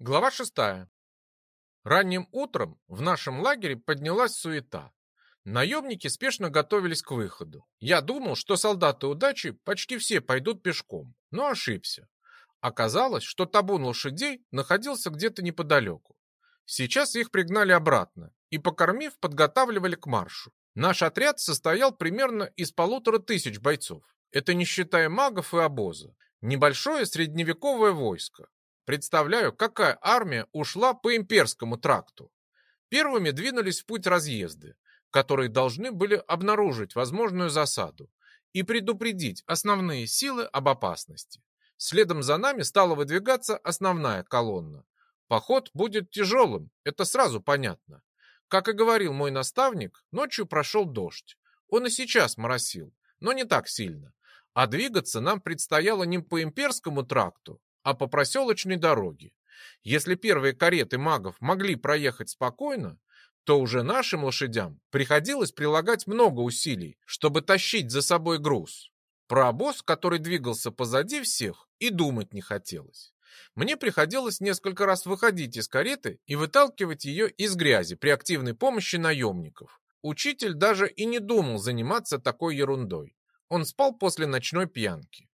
Глава шестая. Ранним утром в нашем лагере поднялась суета. Наемники спешно готовились к выходу. Я думал, что солдаты удачи почти все пойдут пешком, но ошибся. Оказалось, что табун лошадей находился где-то неподалеку. Сейчас их пригнали обратно и, покормив, подготавливали к маршу. Наш отряд состоял примерно из полутора тысяч бойцов. Это не считая магов и обоза. Небольшое средневековое войско, Представляю, какая армия ушла по имперскому тракту. Первыми двинулись в путь разъезды, которые должны были обнаружить возможную засаду и предупредить основные силы об опасности. Следом за нами стала выдвигаться основная колонна. Поход будет тяжелым, это сразу понятно. Как и говорил мой наставник, ночью прошел дождь. Он и сейчас моросил, но не так сильно. А двигаться нам предстояло не по имперскому тракту, а по проселочной дороге. Если первые кареты магов могли проехать спокойно, то уже нашим лошадям приходилось прилагать много усилий, чтобы тащить за собой груз. Про обоз, который двигался позади всех, и думать не хотелось. Мне приходилось несколько раз выходить из кареты и выталкивать ее из грязи при активной помощи наемников. Учитель даже и не думал заниматься такой ерундой. Он спал после ночной пьянки.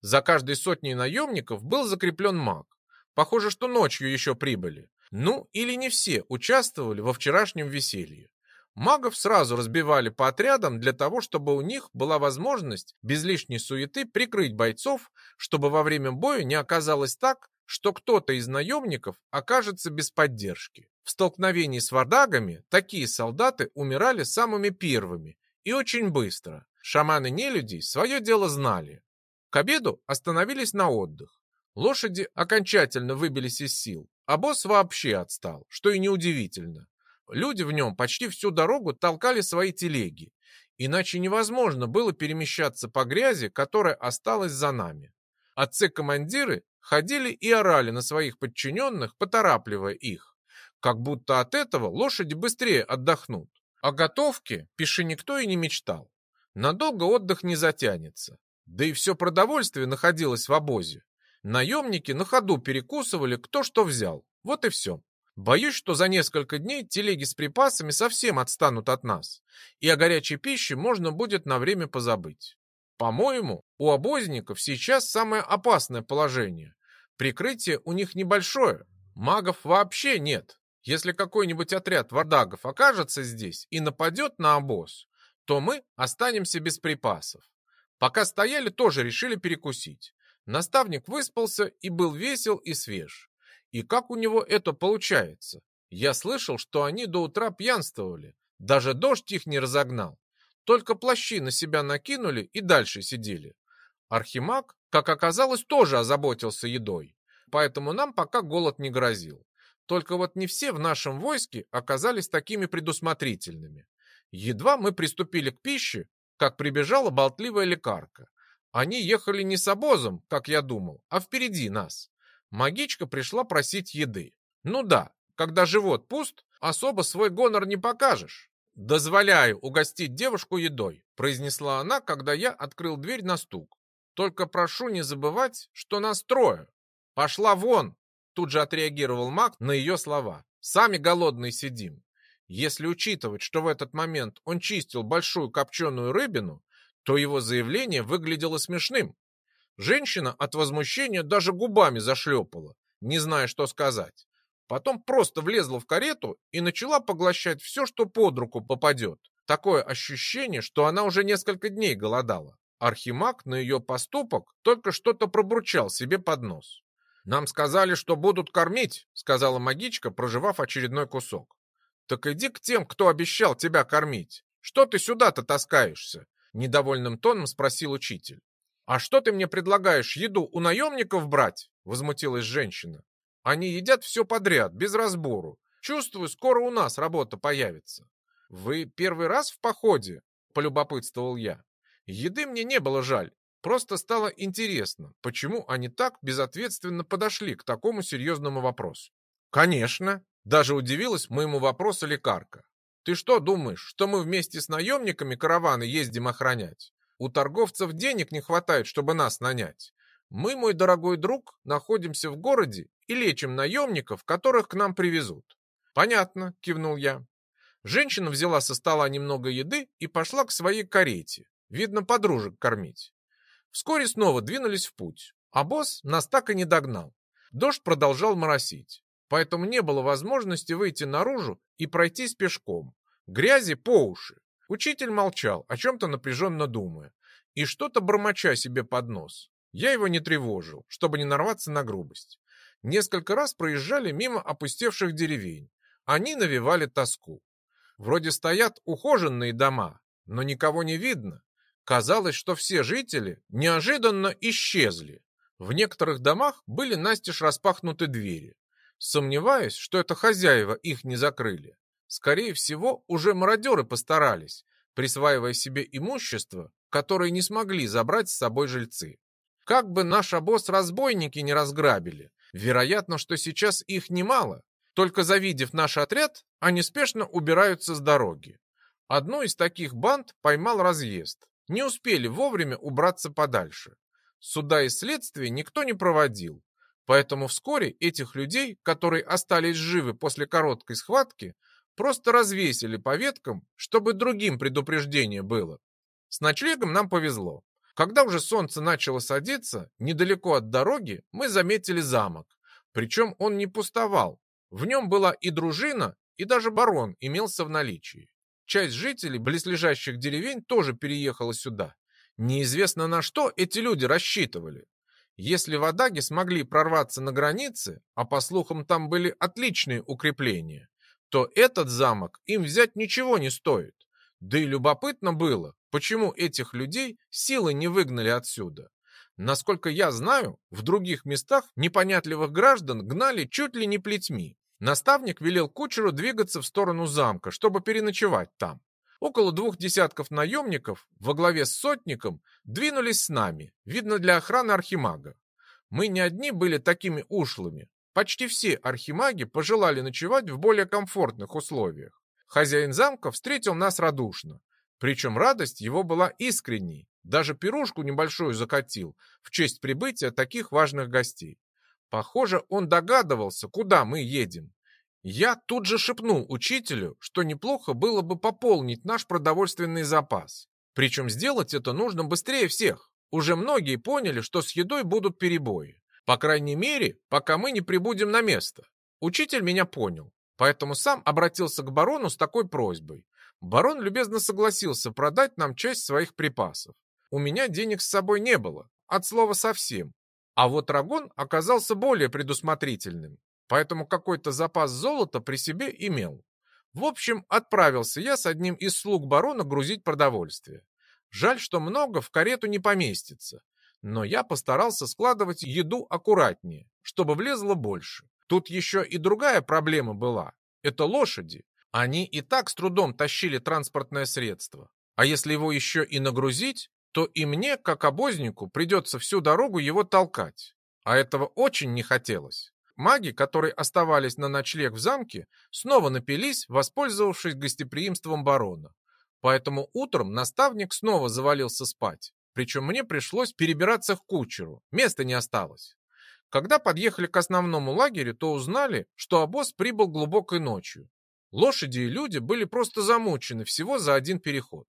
За каждой сотней наемников был закреплен маг. Похоже, что ночью еще прибыли. Ну, или не все участвовали во вчерашнем веселье. Магов сразу разбивали по отрядам для того, чтобы у них была возможность без лишней суеты прикрыть бойцов, чтобы во время боя не оказалось так, что кто-то из наемников окажется без поддержки. В столкновении с вардагами такие солдаты умирали самыми первыми и очень быстро. Шаманы нелюдей свое дело знали. К обеду остановились на отдых. Лошади окончательно выбились из сил, а босс вообще отстал, что и неудивительно. Люди в нем почти всю дорогу толкали свои телеги, иначе невозможно было перемещаться по грязи, которая осталась за нами. Отцы-командиры ходили и орали на своих подчиненных, поторапливая их, как будто от этого лошади быстрее отдохнут. О готовке пиши никто и не мечтал. Надолго отдых не затянется. Да и все продовольствие находилось в обозе. Наемники на ходу перекусывали кто что взял. Вот и все. Боюсь, что за несколько дней телеги с припасами совсем отстанут от нас, и о горячей пище можно будет на время позабыть. По-моему, у обозников сейчас самое опасное положение. Прикрытие у них небольшое, магов вообще нет. Если какой-нибудь отряд вардагов окажется здесь и нападет на обоз, то мы останемся без припасов. Пока стояли, тоже решили перекусить. Наставник выспался и был весел и свеж. И как у него это получается? Я слышал, что они до утра пьянствовали. Даже дождь их не разогнал. Только плащи на себя накинули и дальше сидели. Архимаг, как оказалось, тоже озаботился едой. Поэтому нам пока голод не грозил. Только вот не все в нашем войске оказались такими предусмотрительными. Едва мы приступили к пище, как прибежала болтливая лекарка. Они ехали не с обозом, как я думал, а впереди нас. Магичка пришла просить еды. Ну да, когда живот пуст, особо свой гонор не покажешь. «Дозволяю угостить девушку едой», — произнесла она, когда я открыл дверь на стук. «Только прошу не забывать, что нас трое. Пошла вон!» Тут же отреагировал маг на ее слова. «Сами голодные сидим. Если учитывать, что в этот момент он чистил большую копченую рыбину, то его заявление выглядело смешным. Женщина от возмущения даже губами зашлепала, не зная, что сказать. Потом просто влезла в карету и начала поглощать все, что под руку попадет. Такое ощущение, что она уже несколько дней голодала. Архимаг на ее поступок только что-то пробурчал себе под нос. «Нам сказали, что будут кормить», — сказала магичка, проживав очередной кусок. «Так иди к тем, кто обещал тебя кормить. Что ты сюда-то таскаешься?» Недовольным тоном спросил учитель. «А что ты мне предлагаешь, еду у наемников брать?» Возмутилась женщина. «Они едят все подряд, без разбору. Чувствую, скоро у нас работа появится». «Вы первый раз в походе?» Полюбопытствовал я. Еды мне не было жаль. Просто стало интересно, почему они так безответственно подошли к такому серьезному вопросу. «Конечно!» Даже удивилась моему вопросу лекарка. Ты что думаешь, что мы вместе с наемниками караваны ездим охранять? У торговцев денег не хватает, чтобы нас нанять. Мы, мой дорогой друг, находимся в городе и лечим наемников, которых к нам привезут. Понятно, кивнул я. Женщина взяла со стола немного еды и пошла к своей карете. Видно, подружек кормить. Вскоре снова двинулись в путь, а босс нас так и не догнал. Дождь продолжал моросить, поэтому не было возможности выйти наружу и пройтись пешком. Грязи по уши. Учитель молчал, о чем-то напряженно думая, и что-то бормоча себе под нос. Я его не тревожил, чтобы не нарваться на грубость. Несколько раз проезжали мимо опустевших деревень. Они навевали тоску. Вроде стоят ухоженные дома, но никого не видно. Казалось, что все жители неожиданно исчезли. В некоторых домах были настежь распахнуты двери. Сомневаюсь, что это хозяева их не закрыли. Скорее всего, уже мародеры постарались, присваивая себе имущество, которое не смогли забрать с собой жильцы. Как бы наш обоз разбойники не разграбили, вероятно, что сейчас их немало. Только завидев наш отряд, они спешно убираются с дороги. Одну из таких банд поймал разъезд. Не успели вовремя убраться подальше. Суда и следствия никто не проводил, поэтому вскоре этих людей, которые остались живы после короткой схватки, просто развесили по веткам, чтобы другим предупреждение было. С ночлегом нам повезло. Когда уже солнце начало садиться, недалеко от дороги мы заметили замок. Причем он не пустовал. В нем была и дружина, и даже барон имелся в наличии. Часть жителей близлежащих деревень тоже переехала сюда. Неизвестно на что эти люди рассчитывали. Если в Адаге смогли прорваться на границе, а по слухам там были отличные укрепления, то этот замок им взять ничего не стоит. Да и любопытно было, почему этих людей силы не выгнали отсюда. Насколько я знаю, в других местах непонятливых граждан гнали чуть ли не плетьми. Наставник велел кучеру двигаться в сторону замка, чтобы переночевать там. Около двух десятков наемников во главе с сотником двинулись с нами, видно для охраны архимага. Мы не одни были такими ушлыми. Почти все архимаги пожелали ночевать в более комфортных условиях. Хозяин замка встретил нас радушно. Причем радость его была искренней. Даже пирушку небольшую закатил в честь прибытия таких важных гостей. Похоже, он догадывался, куда мы едем. Я тут же шепнул учителю, что неплохо было бы пополнить наш продовольственный запас. Причем сделать это нужно быстрее всех. Уже многие поняли, что с едой будут перебои. По крайней мере, пока мы не прибудем на место. Учитель меня понял, поэтому сам обратился к барону с такой просьбой. Барон любезно согласился продать нам часть своих припасов. У меня денег с собой не было, от слова совсем. А вот Рагон оказался более предусмотрительным поэтому какой-то запас золота при себе имел. В общем, отправился я с одним из слуг барона грузить продовольствие. Жаль, что много в карету не поместится, но я постарался складывать еду аккуратнее, чтобы влезло больше. Тут еще и другая проблема была. Это лошади. Они и так с трудом тащили транспортное средство. А если его еще и нагрузить, то и мне, как обознику, придется всю дорогу его толкать. А этого очень не хотелось. Маги, которые оставались на ночлег в замке, снова напились, воспользовавшись гостеприимством барона. Поэтому утром наставник снова завалился спать. Причем мне пришлось перебираться к кучеру, места не осталось. Когда подъехали к основному лагерю, то узнали, что обоз прибыл глубокой ночью. Лошади и люди были просто замучены всего за один переход.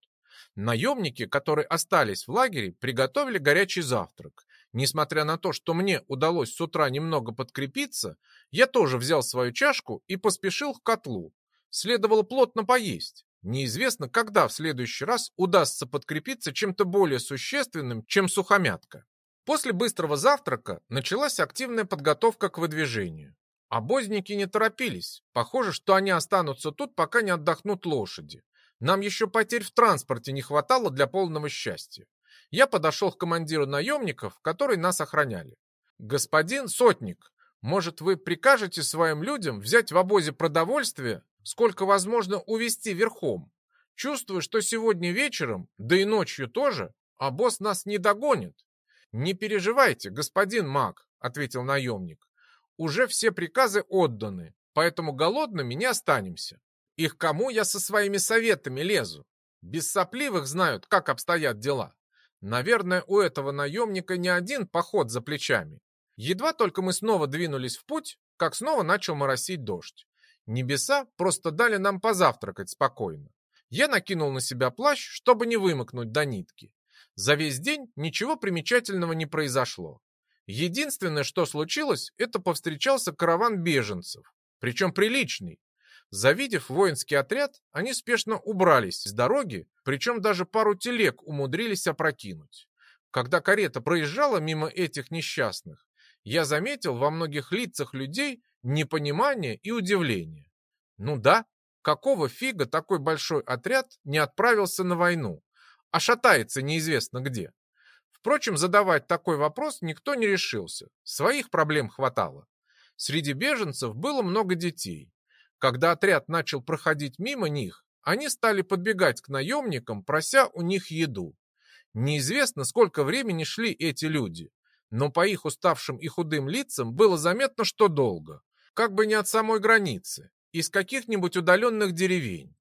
Наемники, которые остались в лагере, приготовили горячий завтрак Несмотря на то, что мне удалось с утра немного подкрепиться, я тоже взял свою чашку и поспешил к котлу. Следовало плотно поесть. Неизвестно, когда в следующий раз удастся подкрепиться чем-то более существенным, чем сухомятка. После быстрого завтрака началась активная подготовка к выдвижению. Обозники не торопились. Похоже, что они останутся тут, пока не отдохнут лошади. Нам еще потерь в транспорте не хватало для полного счастья. Я подошел к командиру наемников, которые нас охраняли. «Господин Сотник, может, вы прикажете своим людям взять в обозе продовольствие, сколько возможно увезти верхом? Чувствую, что сегодня вечером, да и ночью тоже, обоз нас не догонит». «Не переживайте, господин маг», — ответил наемник. «Уже все приказы отданы, поэтому голодными не останемся. И к кому я со своими советами лезу? Без сопливых знают, как обстоят дела. Наверное, у этого наемника не один поход за плечами. Едва только мы снова двинулись в путь, как снова начал моросить дождь. Небеса просто дали нам позавтракать спокойно. Я накинул на себя плащ, чтобы не вымокнуть до нитки. За весь день ничего примечательного не произошло. Единственное, что случилось, это повстречался караван беженцев, причем приличный. Завидев воинский отряд, они спешно убрались с дороги, причем даже пару телег умудрились опрокинуть. Когда карета проезжала мимо этих несчастных, я заметил во многих лицах людей непонимание и удивление. Ну да, какого фига такой большой отряд не отправился на войну, а шатается неизвестно где? Впрочем, задавать такой вопрос никто не решился, своих проблем хватало. Среди беженцев было много детей. Когда отряд начал проходить мимо них, они стали подбегать к наемникам, прося у них еду. Неизвестно, сколько времени шли эти люди, но по их уставшим и худым лицам было заметно, что долго. Как бы не от самой границы, из каких-нибудь удаленных деревень.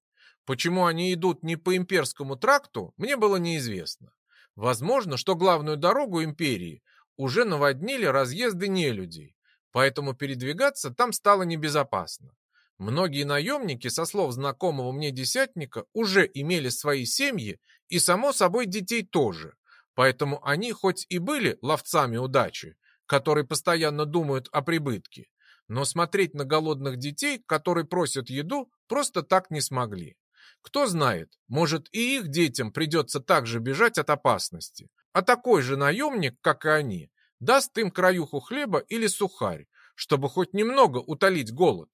Почему они идут не по имперскому тракту, мне было неизвестно. Возможно, что главную дорогу империи уже наводнили разъезды нелюдей, поэтому передвигаться там стало небезопасно. Многие наемники, со слов знакомого мне десятника, уже имели свои семьи и, само собой, детей тоже. Поэтому они хоть и были ловцами удачи, которые постоянно думают о прибытке, но смотреть на голодных детей, которые просят еду, просто так не смогли. Кто знает, может и их детям придется также бежать от опасности. А такой же наемник, как и они, даст им краюху хлеба или сухарь, чтобы хоть немного утолить голод.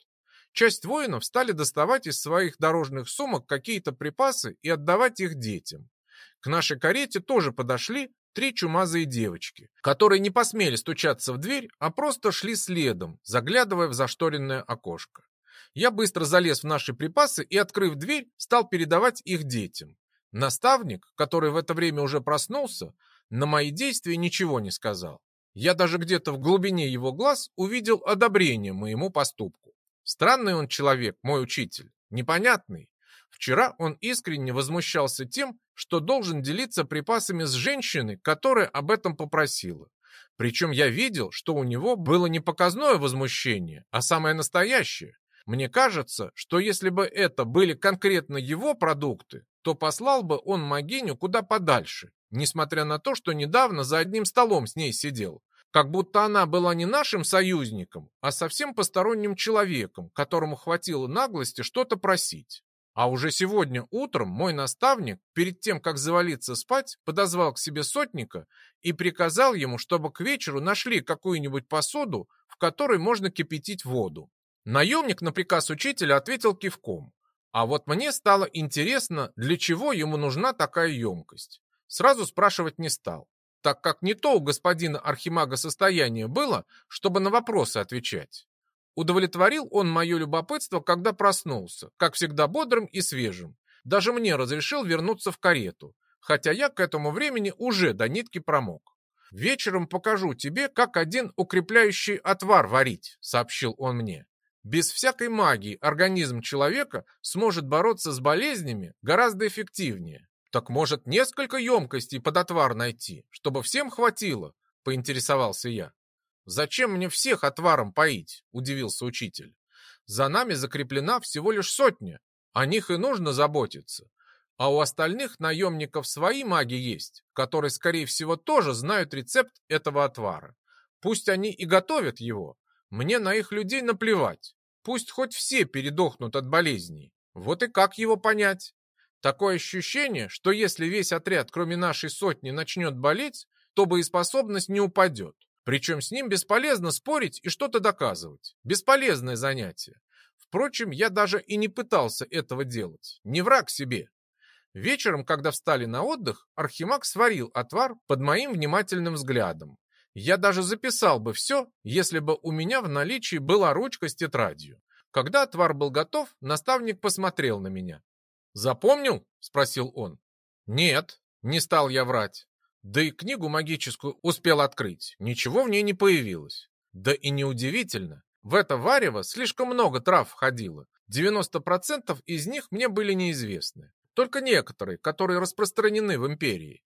Часть воинов стали доставать из своих дорожных сумок какие-то припасы и отдавать их детям. К нашей карете тоже подошли три чумазые девочки, которые не посмели стучаться в дверь, а просто шли следом, заглядывая в зашторенное окошко. Я быстро залез в наши припасы и, открыв дверь, стал передавать их детям. Наставник, который в это время уже проснулся, на мои действия ничего не сказал. Я даже где-то в глубине его глаз увидел одобрение моему поступку. Странный он человек, мой учитель, непонятный. Вчера он искренне возмущался тем, что должен делиться припасами с женщиной, которая об этом попросила. Причем я видел, что у него было не показное возмущение, а самое настоящее. Мне кажется, что если бы это были конкретно его продукты, то послал бы он Магиню куда подальше, несмотря на то, что недавно за одним столом с ней сидел. Как будто она была не нашим союзником, а совсем посторонним человеком, которому хватило наглости что-то просить. А уже сегодня утром мой наставник, перед тем, как завалиться спать, подозвал к себе сотника и приказал ему, чтобы к вечеру нашли какую-нибудь посуду, в которой можно кипятить воду. Наемник на приказ учителя ответил кивком. А вот мне стало интересно, для чего ему нужна такая емкость. Сразу спрашивать не стал, так как не то у господина Архимага состояние было, чтобы на вопросы отвечать. Удовлетворил он мое любопытство, когда проснулся, как всегда бодрым и свежим. Даже мне разрешил вернуться в карету, хотя я к этому времени уже до нитки промок. «Вечером покажу тебе, как один укрепляющий отвар варить», — сообщил он мне. «Без всякой магии организм человека сможет бороться с болезнями гораздо эффективнее. Так может несколько емкостей под отвар найти, чтобы всем хватило?» — поинтересовался я. «Зачем мне всех отваром поить?» – удивился учитель. «За нами закреплена всего лишь сотня. О них и нужно заботиться. А у остальных наемников свои маги есть, которые, скорее всего, тоже знают рецепт этого отвара. Пусть они и готовят его. Мне на их людей наплевать. Пусть хоть все передохнут от болезней. Вот и как его понять? Такое ощущение, что если весь отряд, кроме нашей сотни, начнет болеть, то боеспособность не упадет. Причем с ним бесполезно спорить и что-то доказывать. Бесполезное занятие. Впрочем, я даже и не пытался этого делать. Не враг себе. Вечером, когда встали на отдых, Архимаг сварил отвар под моим внимательным взглядом. Я даже записал бы все, если бы у меня в наличии была ручка с тетрадью. Когда отвар был готов, наставник посмотрел на меня. «Запомнил?» – спросил он. «Нет», – не стал я врать. Да и книгу магическую успел открыть. Ничего в ней не появилось. Да и неудивительно. В это варево слишком много трав входило. 90% из них мне были неизвестны. Только некоторые, которые распространены в империи.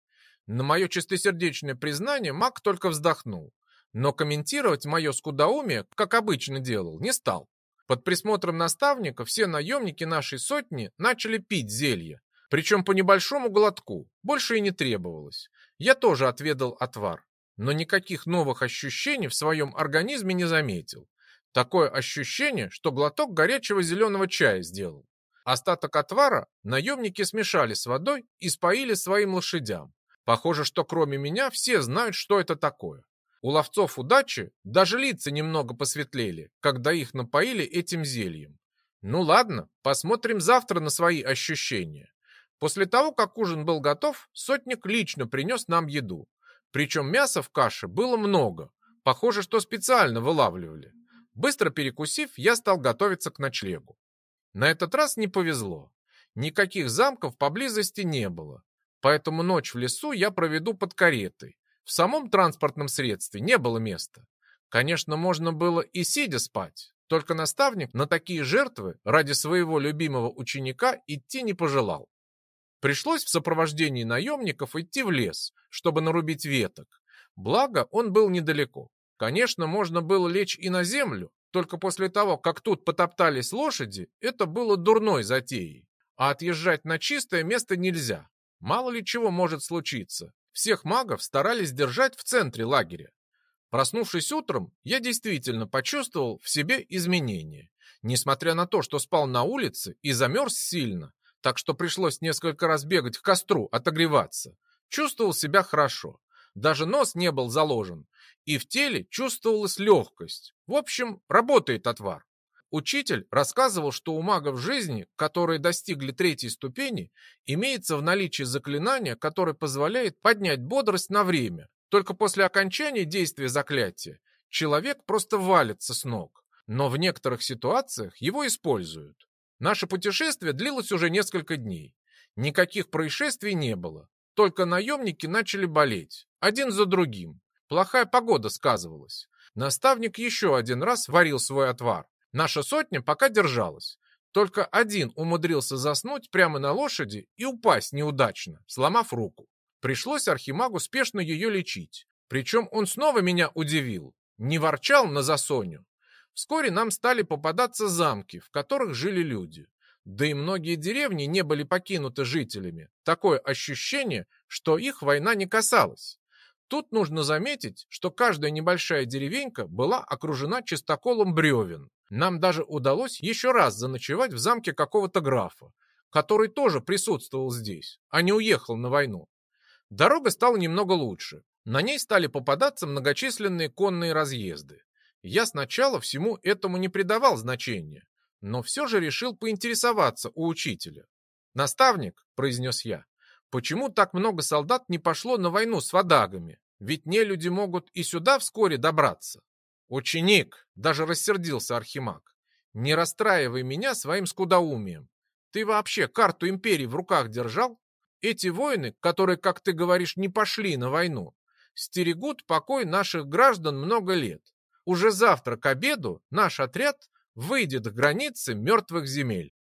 На мое чистосердечное признание маг только вздохнул. но комментировать мое скудоумие, как обычно делал, не стал. Под присмотром наставника все наемники нашей сотни начали пить зелье, причем по небольшому глотку, больше и не требовалось. Я тоже отведал отвар, но никаких новых ощущений в своем организме не заметил. Такое ощущение, что глоток горячего зеленого чая сделал. Остаток отвара наемники смешали с водой и споили своим лошадям. Похоже, что кроме меня все знают, что это такое. У ловцов удачи даже лица немного посветлели, когда их напоили этим зельем. Ну ладно, посмотрим завтра на свои ощущения. После того, как ужин был готов, сотник лично принес нам еду. Причем мяса в каше было много. Похоже, что специально вылавливали. Быстро перекусив, я стал готовиться к ночлегу. На этот раз не повезло. Никаких замков поблизости не было. Поэтому ночь в лесу я проведу под каретой, в самом транспортном средстве не было места. Конечно, можно было и сидя спать, только наставник на такие жертвы ради своего любимого ученика идти не пожелал. Пришлось в сопровождении наемников идти в лес, чтобы нарубить веток. Благо, он был недалеко. Конечно, можно было лечь и на землю, только после того, как тут потоптались лошади, это было дурной затеей. А отъезжать на чистое место нельзя. Мало ли чего может случиться. Всех магов старались держать в центре лагеря. Проснувшись утром, я действительно почувствовал в себе изменения. Несмотря на то, что спал на улице и замерз сильно, так что пришлось несколько раз бегать к костру, отогреваться, чувствовал себя хорошо. Даже нос не был заложен, и в теле чувствовалась легкость. В общем, работает отвар. Учитель рассказывал, что у магов жизни, которые достигли третьей ступени, имеется в наличии заклинание, которое позволяет поднять бодрость на время. Только после окончания действия заклятия человек просто валится с ног. Но в некоторых ситуациях его используют. Наше путешествие длилось уже несколько дней. Никаких происшествий не было. Только наемники начали болеть, один за другим. Плохая погода сказывалась. Наставник еще один раз варил свой отвар. Наша сотня пока держалась. Только один умудрился заснуть прямо на лошади и упасть неудачно, сломав руку. Пришлось Архимагу спешно ее лечить. Причем он снова меня удивил. Не ворчал на засоню. Вскоре нам стали попадаться замки, в которых жили люди. Да и многие деревни не были покинуты жителями. Такое ощущение, что их война не касалась. Тут нужно заметить, что каждая небольшая деревенька была окружена чистоколом бревен. Нам даже удалось еще раз заночевать в замке какого-то графа, который тоже присутствовал здесь, а не уехал на войну. Дорога стала немного лучше. На ней стали попадаться многочисленные конные разъезды. Я сначала всему этому не придавал значения, но все же решил поинтересоваться у учителя. «Наставник», — произнес я, — «почему так много солдат не пошло на войну с водагами? Ведь не люди могут и сюда вскоре добраться». «Ученик!» — даже рассердился Архимаг. «Не расстраивай меня своим скудоумием. Ты вообще карту империи в руках держал? Эти воины, которые, как ты говоришь, не пошли на войну, стерегут покой наших граждан много лет. Уже завтра к обеду наш отряд выйдет к границе мертвых земель.